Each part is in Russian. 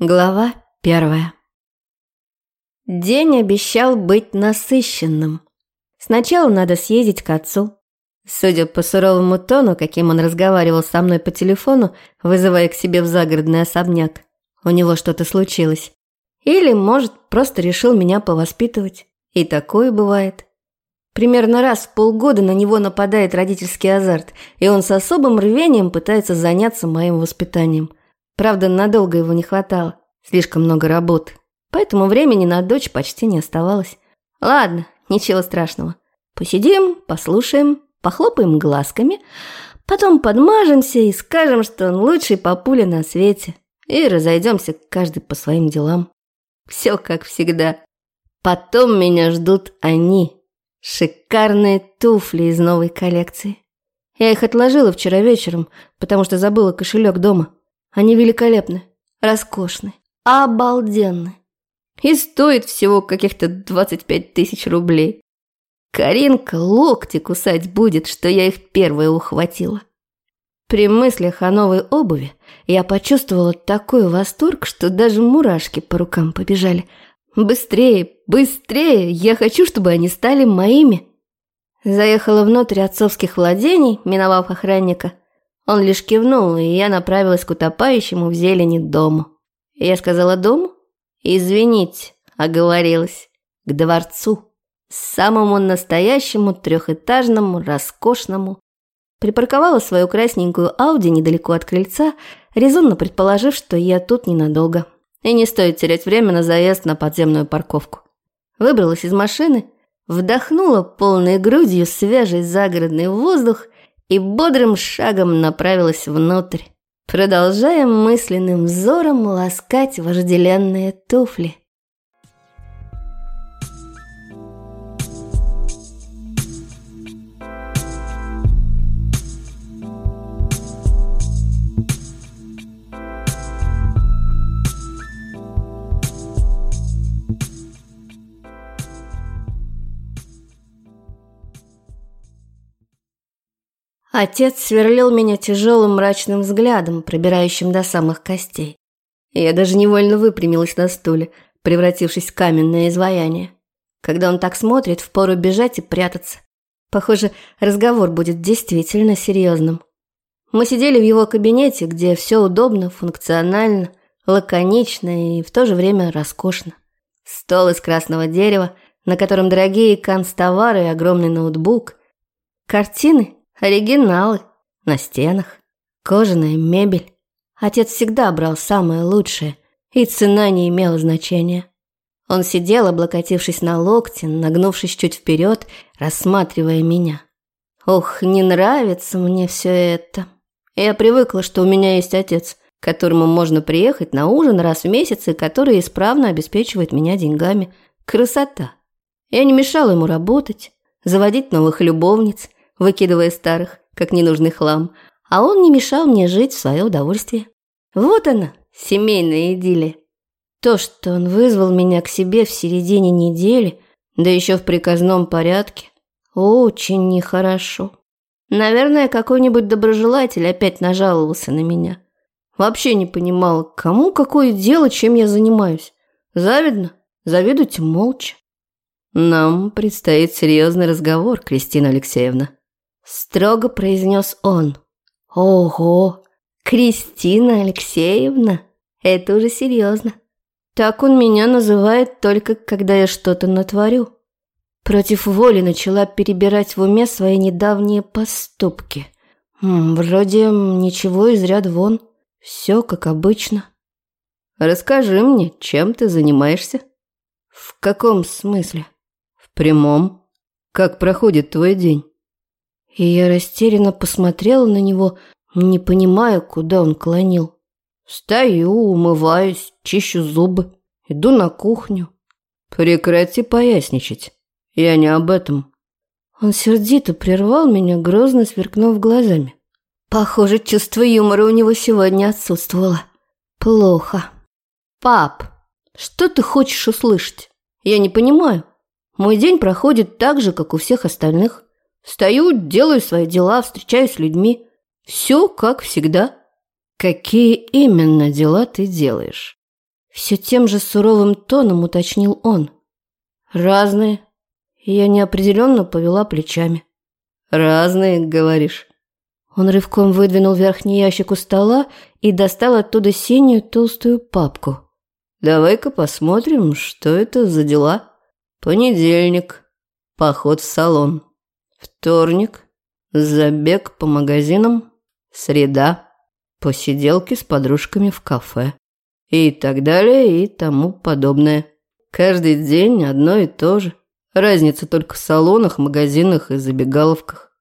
Глава первая. День обещал быть насыщенным. Сначала надо съездить к отцу. Судя по суровому тону, каким он разговаривал со мной по телефону, вызывая к себе в загородный особняк, у него что-то случилось. Или, может, просто решил меня повоспитывать. И такое бывает. Примерно раз в полгода на него нападает родительский азарт, и он с особым рвением пытается заняться моим воспитанием – Правда, надолго его не хватало. Слишком много работы. Поэтому времени на дочь почти не оставалось. Ладно, ничего страшного. Посидим, послушаем, похлопаем глазками, потом подмажемся и скажем, что он лучший папуля на свете. И разойдемся каждый по своим делам. Все как всегда. Потом меня ждут они. Шикарные туфли из новой коллекции. Я их отложила вчера вечером, потому что забыла кошелек дома. Они великолепны, роскошны, обалденны. И стоит всего каких-то 25 тысяч рублей. Каринка локти кусать будет, что я их первая ухватила. При мыслях о новой обуви я почувствовала такой восторг, что даже мурашки по рукам побежали. Быстрее, быстрее, я хочу, чтобы они стали моими. Заехала внутрь отцовских владений, миновав охранника – он лишь кивнул, и я направилась к утопающему в зелени дому. Я сказала дому? Извините, оговорилась. К дворцу. Самому настоящему, трехэтажному, роскошному. Припарковала свою красненькую Ауди недалеко от крыльца, резонно предположив, что я тут ненадолго. И не стоит терять время на заезд на подземную парковку. Выбралась из машины, вдохнула полной грудью свежий загородный воздух – и бодрым шагом направилась внутрь, продолжая мысленным взором ласкать вожделенные туфли. Отец сверлил меня тяжелым мрачным взглядом, пробирающим до самых костей. Я даже невольно выпрямилась на стуле, превратившись в каменное изваяние. Когда он так смотрит, впору бежать и прятаться. Похоже, разговор будет действительно серьезным. Мы сидели в его кабинете, где все удобно, функционально, лаконично и в то же время роскошно. Стол из красного дерева, на котором дорогие канцтовары и огромный ноутбук. Картины Оригиналы на стенах, кожаная мебель. Отец всегда брал самое лучшее, и цена не имела значения. Он сидел, облокотившись на локте, нагнувшись чуть вперед, рассматривая меня. Ох, не нравится мне все это. Я привыкла, что у меня есть отец, к которому можно приехать на ужин раз в месяц и который исправно обеспечивает меня деньгами. Красота. Я не мешала ему работать, заводить новых любовниц – выкидывая старых, как ненужный хлам, а он не мешал мне жить в свое удовольствие. Вот она, семейная идиллия. То, что он вызвал меня к себе в середине недели, да еще в приказном порядке, очень нехорошо. Наверное, какой-нибудь доброжелатель опять нажаловался на меня. Вообще не понимала, кому какое дело, чем я занимаюсь. Завидно? Завидуйте молча. Нам предстоит серьезный разговор, Кристина Алексеевна строго произнес он. Ого, Кристина Алексеевна, это уже серьезно. Так он меня называет только когда я что-то натворю. Против воли начала перебирать в уме свои недавние поступки. М, вроде ничего из ряда вон, все как обычно. Расскажи мне, чем ты занимаешься? В каком смысле? В прямом. Как проходит твой день? И я растерянно посмотрела на него, не понимая, куда он клонил. Встаю, умываюсь, чищу зубы, иду на кухню. Прекрати поясничать. Я не об этом. Он сердито прервал меня, грозно сверкнув глазами. Похоже, чувство юмора у него сегодня отсутствовало. Плохо. Пап, что ты хочешь услышать? Я не понимаю. Мой день проходит так же, как у всех остальных. Стою, делаю свои дела, встречаюсь с людьми. Все как всегда. Какие именно дела ты делаешь? Все тем же суровым тоном уточнил он. Разные. Я неопределенно повела плечами. Разные, говоришь? Он рывком выдвинул верхний ящик у стола и достал оттуда синюю толстую папку. «Давай-ка посмотрим, что это за дела. Понедельник. Поход в салон. Вторник. Забег по магазинам. Среда. Посиделки с подружками в кафе. И так далее, и тому подобное. Каждый день одно и то же. Разница только в салонах, магазинах и забегаловках.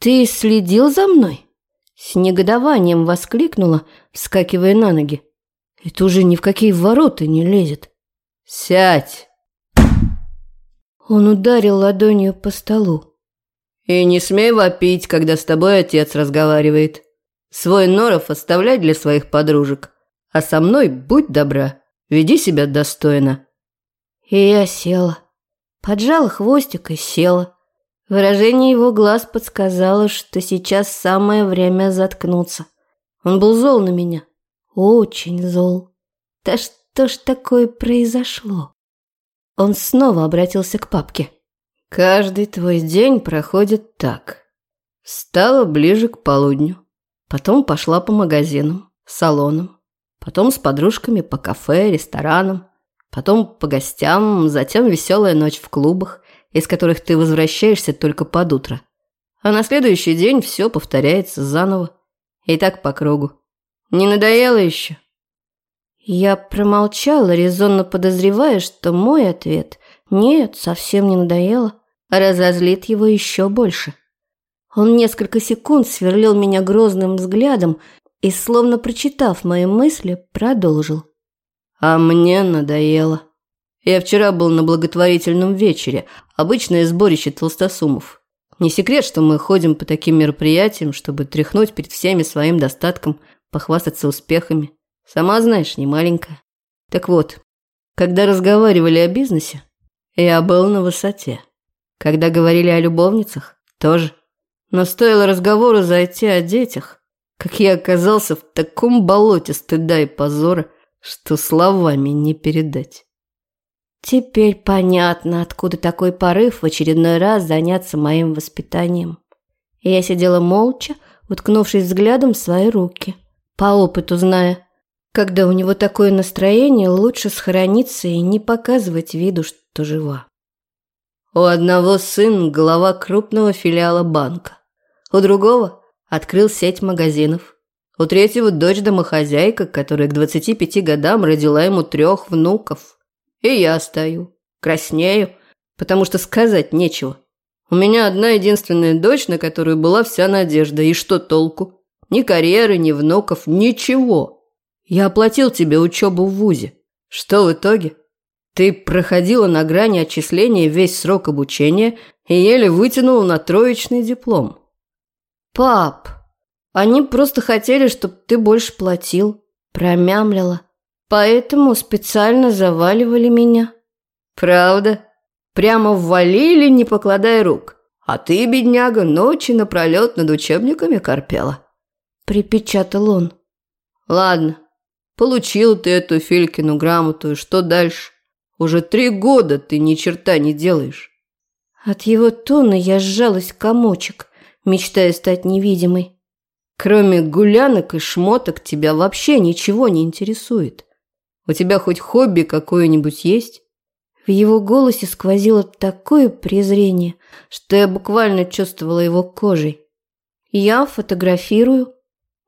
«Ты следил за мной?» С негодованием воскликнула, вскакивая на ноги. «Это уже ни в какие ворота не лезет». «Сядь!» Он ударил ладонью по столу. «И не смей вопить, когда с тобой отец разговаривает. Свой норов оставляй для своих подружек, а со мной будь добра, веди себя достойно». И я села, поджала хвостик и села. Выражение его глаз подсказало, что сейчас самое время заткнуться. Он был зол на меня. Очень зол. Да что ж такое произошло? Он снова обратился к папке. «Каждый твой день проходит так. Встала ближе к полудню. Потом пошла по магазинам, салонам. Потом с подружками по кафе, ресторанам. Потом по гостям, затем веселая ночь в клубах из которых ты возвращаешься только под утро. А на следующий день все повторяется заново. И так по кругу. Не надоело еще? Я промолчала, резонно подозревая, что мой ответ «нет, совсем не надоело», разозлит его еще больше. Он несколько секунд сверлил меня грозным взглядом и, словно прочитав мои мысли, продолжил. «А мне надоело». Я вчера был на благотворительном вечере, обычное сборище толстосумов. Не секрет, что мы ходим по таким мероприятиям, чтобы тряхнуть перед всеми своим достатком, похвастаться успехами. Сама знаешь, не маленькая. Так вот, когда разговаривали о бизнесе, я был на высоте. Когда говорили о любовницах, тоже. Но стоило разговору зайти о детях, как я оказался в таком болоте стыда и позора, что словами не передать. Теперь понятно, откуда такой порыв в очередной раз заняться моим воспитанием. я сидела молча, уткнувшись взглядом в свои руки, по опыту зная, когда у него такое настроение, лучше схорониться и не показывать виду, что жива. У одного сын – глава крупного филиала банка. У другого – открыл сеть магазинов. У третьего – дочь домохозяйка, которая к 25 годам родила ему трех внуков – и я стою, краснею, потому что сказать нечего. У меня одна единственная дочь, на которую была вся надежда. И что толку? Ни карьеры, ни внуков, ничего. Я оплатил тебе учебу в ВУЗе. Что в итоге? Ты проходила на грани отчисления весь срок обучения и еле вытянула на троечный диплом. Пап, они просто хотели, чтобы ты больше платил. Промямлила. Поэтому специально заваливали меня. Правда? Прямо ввалили, не покладая рук. А ты, бедняга, ночи напролет над учебниками корпела. Припечатал он. Ладно, получил ты эту Филькину грамоту, и что дальше? Уже три года ты ни черта не делаешь. От его тона я сжалась комочек, мечтая стать невидимой. Кроме гулянок и шмоток тебя вообще ничего не интересует. У тебя хоть хобби какое-нибудь есть?» В его голосе сквозило такое презрение, что я буквально чувствовала его кожей. «Я фотографирую».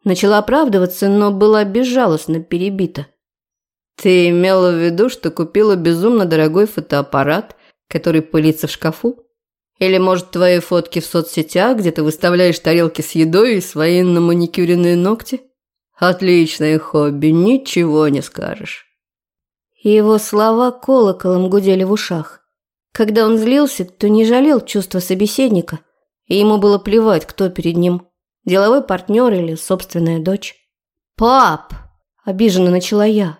Начала оправдываться, но была безжалостно перебита. «Ты имела в виду, что купила безумно дорогой фотоаппарат, который пылится в шкафу? Или, может, твои фотки в соцсетях, где ты выставляешь тарелки с едой и свои наманикюренные ногти? Отличное хобби, ничего не скажешь» его слова колоколом гудели в ушах. Когда он злился, то не жалел чувства собеседника, и ему было плевать, кто перед ним – деловой партнер или собственная дочь. «Пап!» – обиженно начала я.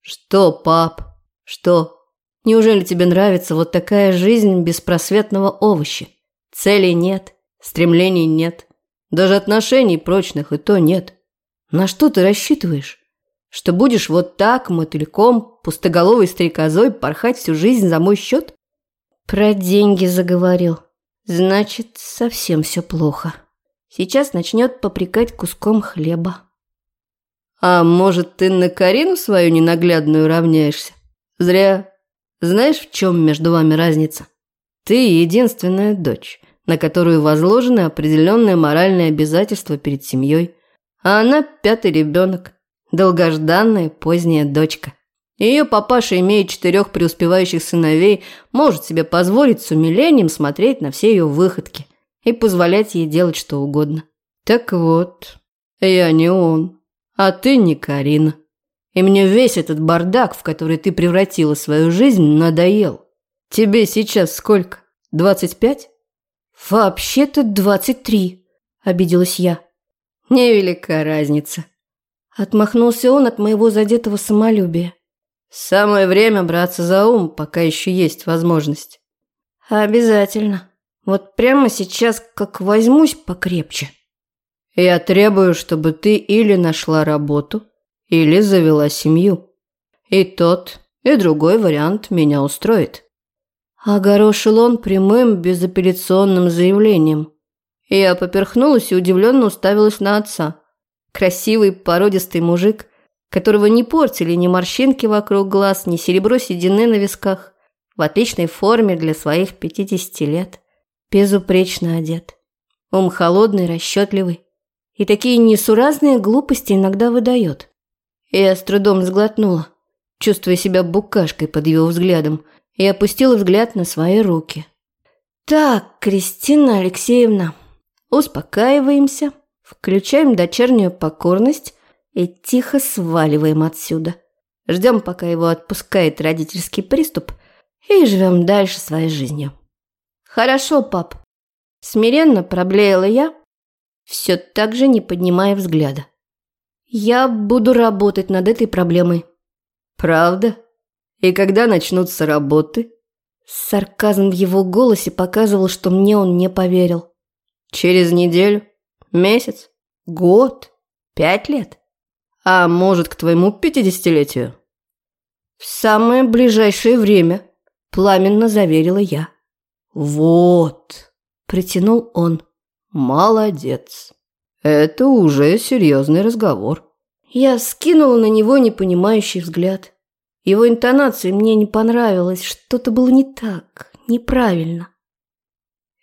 «Что, пап? Что? Неужели тебе нравится вот такая жизнь беспросветного овоща? Целей нет, стремлений нет, даже отношений прочных и то нет. На что ты рассчитываешь? Что будешь вот так, мотыльком, пустоголовой стрекозой порхать всю жизнь за мой счет? Про деньги заговорил. Значит, совсем все плохо. Сейчас начнет попрекать куском хлеба. А может, ты на Карину свою ненаглядную равняешься? Зря. Знаешь, в чем между вами разница? Ты единственная дочь, на которую возложены определенные моральные обязательства перед семьей. А она пятый ребенок, долгожданная поздняя дочка. Ее папаша имеет четырех преуспевающих сыновей, может себе позволить с умилением смотреть на все ее выходки и позволять ей делать что угодно. Так вот, я не он. А ты не Карина. И мне весь этот бардак, в который ты превратила свою жизнь, надоел. Тебе сейчас сколько? Двадцать пять? Вообще-то двадцать три, обиделась я. Невелика разница. Отмахнулся он от моего задетого самолюбия. Самое время браться за ум, пока еще есть возможность. Обязательно. Вот прямо сейчас как возьмусь покрепче. Я требую, чтобы ты или нашла работу, или завела семью. И тот, и другой вариант меня устроит. Огорошил он прямым, безапелляционным заявлением. Я поперхнулась и удивленно уставилась на отца. Красивый, породистый мужик, которого не портили ни морщинки вокруг глаз, ни серебро седины на висках, в отличной форме для своих пятидесяти лет, безупречно одет. Ум холодный, расчетливый, и такие несуразные глупости иногда выдает. Я с трудом сглотнула, чувствуя себя букашкой под его взглядом, и опустила взгляд на свои руки. «Так, Кристина Алексеевна, успокаиваемся, включаем дочернюю покорность и тихо сваливаем отсюда. Ждем, пока его отпускает родительский приступ, и живем дальше своей жизнью». «Хорошо, пап», – смиренно проблеяла я, все так же не поднимая взгляда. «Я буду работать над этой проблемой». «Правда? И когда начнутся работы?» Сарказм в его голосе показывал, что мне он не поверил. «Через неделю? Месяц? Год? Пять лет? А может, к твоему пятидесятилетию?» «В самое ближайшее время», – пламенно заверила я. «Вот», – притянул он. Молодец. Это уже серьезный разговор. Я скинула на него непонимающий взгляд. Его интонация мне не понравилась, что-то было не так, неправильно.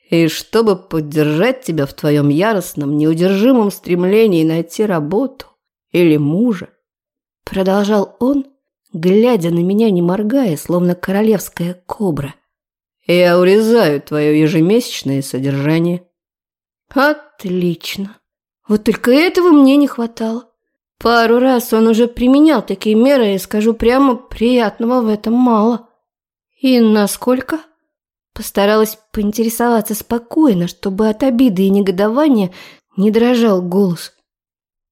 И чтобы поддержать тебя в твоем яростном, неудержимом стремлении найти работу или мужа, продолжал он, глядя на меня, не моргая, словно королевская кобра. Я урезаю твое ежемесячное содержание. Отлично. Вот только этого мне не хватало. Пару раз он уже применял такие меры, и скажу прямо, приятного в этом мало. И насколько? Постаралась поинтересоваться спокойно, чтобы от обиды и негодования не дрожал голос.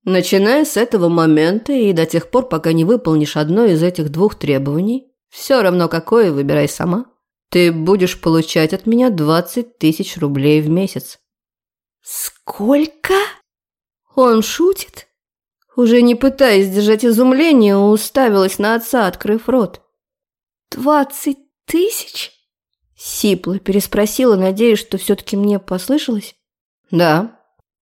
Начиная с этого момента и до тех пор, пока не выполнишь одно из этих двух требований, все равно какое, выбирай сама, ты будешь получать от меня 20 тысяч рублей в месяц. «Сколько?» Он шутит? Уже не пытаясь сдержать изумление, уставилась на отца, открыв рот. «Двадцать тысяч?» Сипло переспросила, надеясь, что все-таки мне послышалось. «Да».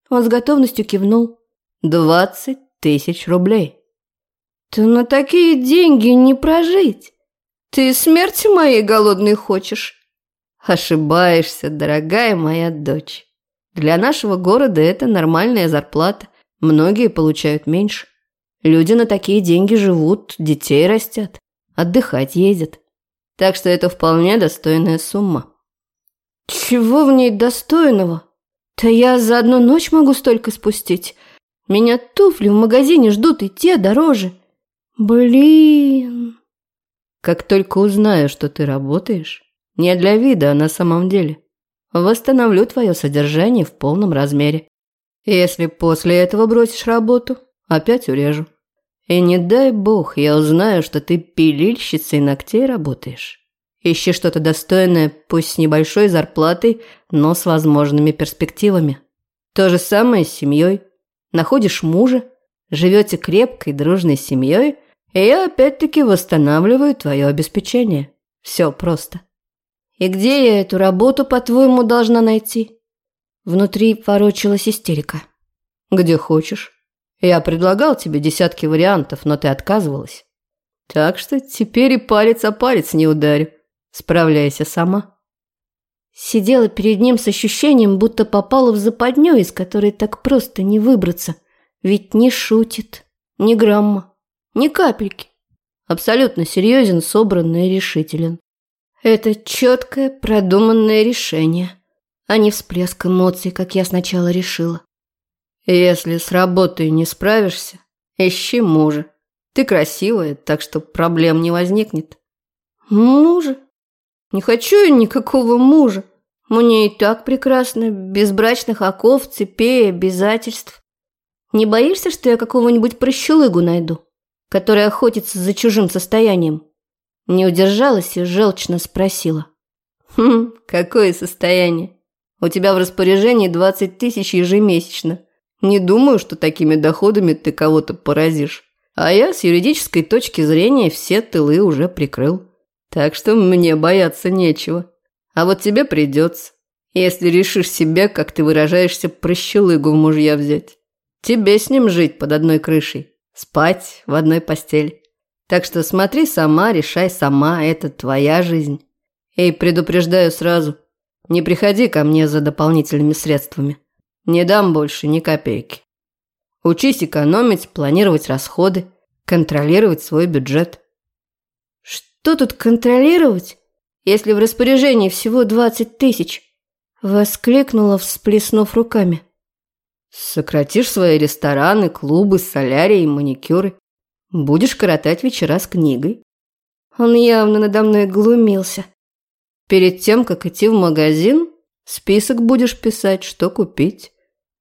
Он с готовностью кивнул. «Двадцать тысяч рублей». «Ты на такие деньги не прожить. Ты смерти моей голодной хочешь?» «Ошибаешься, дорогая моя дочь». Для нашего города это нормальная зарплата. Многие получают меньше. Люди на такие деньги живут, детей растят, отдыхать ездят. Так что это вполне достойная сумма. Чего в ней достойного? Да я за одну ночь могу столько спустить. Меня туфли в магазине ждут, и те дороже. Блин. Как только узнаю, что ты работаешь, не для вида, а на самом деле, восстановлю твое содержание в полном размере. Если после этого бросишь работу, опять урежу. И не дай бог, я узнаю, что ты пилильщицей ногтей работаешь. Ищи что-то достойное, пусть с небольшой зарплатой, но с возможными перспективами. То же самое с семьей. Находишь мужа, живете крепкой, дружной семьей, и я опять-таки восстанавливаю твое обеспечение. Все просто. И где я эту работу, по-твоему, должна найти? Внутри ворочалась истерика. Где хочешь. Я предлагал тебе десятки вариантов, но ты отказывалась. Так что теперь и палец о палец не ударю. Справляйся сама. Сидела перед ним с ощущением, будто попала в западню, из которой так просто не выбраться. Ведь не шутит, ни грамма, ни капельки. Абсолютно серьезен, собран и решителен. Это четкое, продуманное решение, а не всплеск эмоций, как я сначала решила. Если с работой не справишься, ищи мужа. Ты красивая, так что проблем не возникнет. Мужа? Не хочу я никакого мужа. Мне и так прекрасно, без брачных оков, цепей, обязательств. Не боишься, что я какого-нибудь прощелыгу найду, который охотится за чужим состоянием? Не удержалась и желчно спросила. Хм, какое состояние? У тебя в распоряжении 20 тысяч ежемесячно. Не думаю, что такими доходами ты кого-то поразишь. А я с юридической точки зрения все тылы уже прикрыл. Так что мне бояться нечего. А вот тебе придется, если решишь себе, как ты выражаешься, прощелыгу в мужья взять. Тебе с ним жить под одной крышей, спать в одной постели. Так что смотри сама, решай сама, это твоя жизнь. И предупреждаю сразу, не приходи ко мне за дополнительными средствами. Не дам больше ни копейки. Учись экономить, планировать расходы, контролировать свой бюджет. Что тут контролировать, если в распоряжении всего 20 тысяч? Воскликнула, всплеснув руками. Сократишь свои рестораны, клубы, солярии, маникюры. Будешь коротать вечера с книгой. Он явно надо мной глумился. Перед тем, как идти в магазин, список будешь писать, что купить.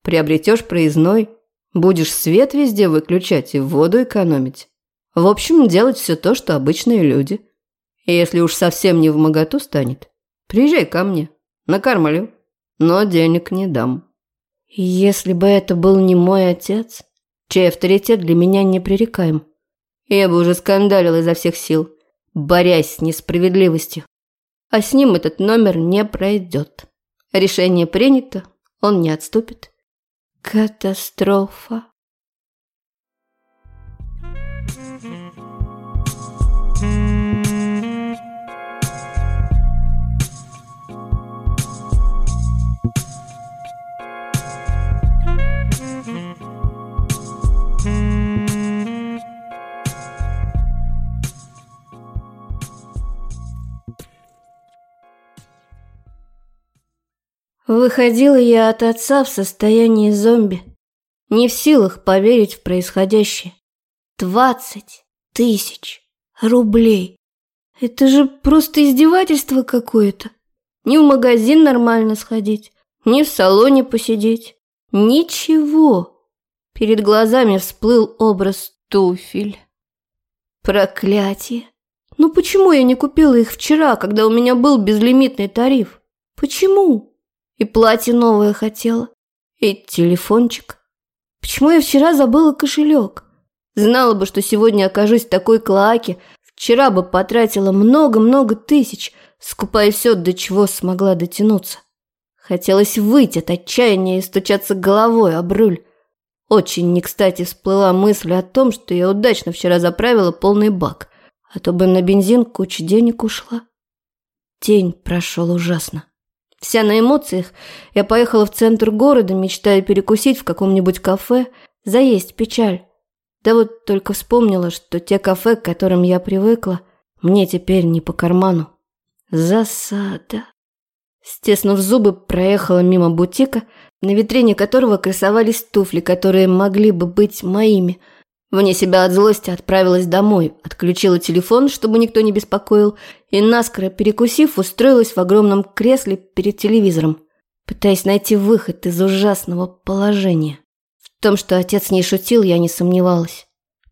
Приобретешь проездной, Будешь свет везде выключать и воду экономить. В общем, делать все то, что обычные люди. И если уж совсем не в моготу станет, приезжай ко мне, накормлю, но денег не дам. Если бы это был не мой отец, чей авторитет для меня непререкаем, я бы уже скандалил изо всех сил, борясь с несправедливостью. А с ним этот номер не пройдет. Решение принято, он не отступит. Катастрофа. Выходила я от отца в состоянии зомби, не в силах поверить в происходящее. Двадцать тысяч рублей. Это же просто издевательство какое-то. Ни в магазин нормально сходить, ни в салоне посидеть. Ничего. Перед глазами всплыл образ туфель. Проклятие. Ну почему я не купила их вчера, когда у меня был безлимитный тариф? Почему? И платье новое хотела. И телефончик. Почему я вчера забыла кошелек? Знала бы, что сегодня окажусь в такой клоаке, вчера бы потратила много-много тысяч, скупая все, до чего смогла дотянуться. Хотелось выйти от отчаяния и стучаться головой об руль. Очень не кстати всплыла мысль о том, что я удачно вчера заправила полный бак, а то бы на бензин куча денег ушла. День прошел ужасно. Вся на эмоциях, я поехала в центр города, мечтая перекусить в каком-нибудь кафе, заесть печаль. Да вот только вспомнила, что те кафе, к которым я привыкла, мне теперь не по карману. Засада. Стеснув зубы, проехала мимо бутика, на витрине которого красовались туфли, которые могли бы быть моими – Вне себя от злости отправилась домой, отключила телефон, чтобы никто не беспокоил, и наскоро перекусив, устроилась в огромном кресле перед телевизором, пытаясь найти выход из ужасного положения. В том, что отец не шутил, я не сомневалась.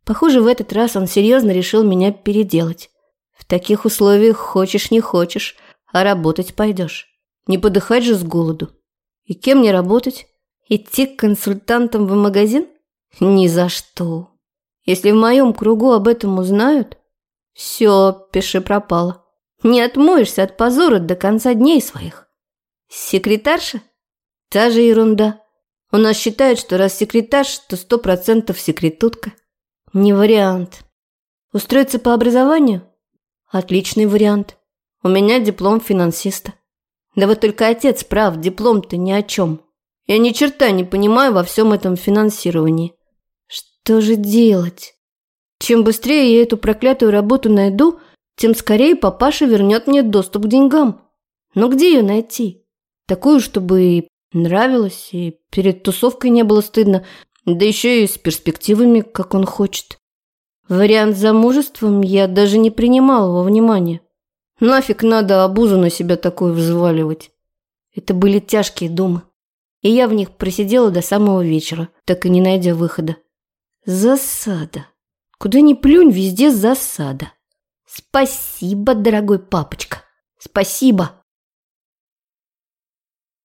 Похоже, в этот раз он серьезно решил меня переделать. В таких условиях хочешь не хочешь, а работать пойдешь. Не подыхать же с голоду. И кем мне работать? Идти к консультантам в магазин? Ни за что. Если в моем кругу об этом узнают, все, пиши пропало. Не отмоешься от позора до конца дней своих. Секретарша? Та же ерунда. У нас считают, что раз секретарш, то сто процентов секретутка. Не вариант. Устроиться по образованию? Отличный вариант. У меня диплом финансиста. Да вот только отец прав, диплом-то ни о чем. Я ни черта не понимаю во всем этом финансировании. Что же делать? Чем быстрее я эту проклятую работу найду, тем скорее папаша вернет мне доступ к деньгам. Но где ее найти? Такую, чтобы и нравилось, и перед тусовкой не было стыдно, да еще и с перспективами, как он хочет. Вариант с замужеством я даже не принимал во внимание. Нафиг надо обузу на себя такую взваливать. Это были тяжкие думы. И я в них просидела до самого вечера, так и не найдя выхода. Засада. Куда ни плюнь, везде засада. Спасибо, дорогой папочка. Спасибо.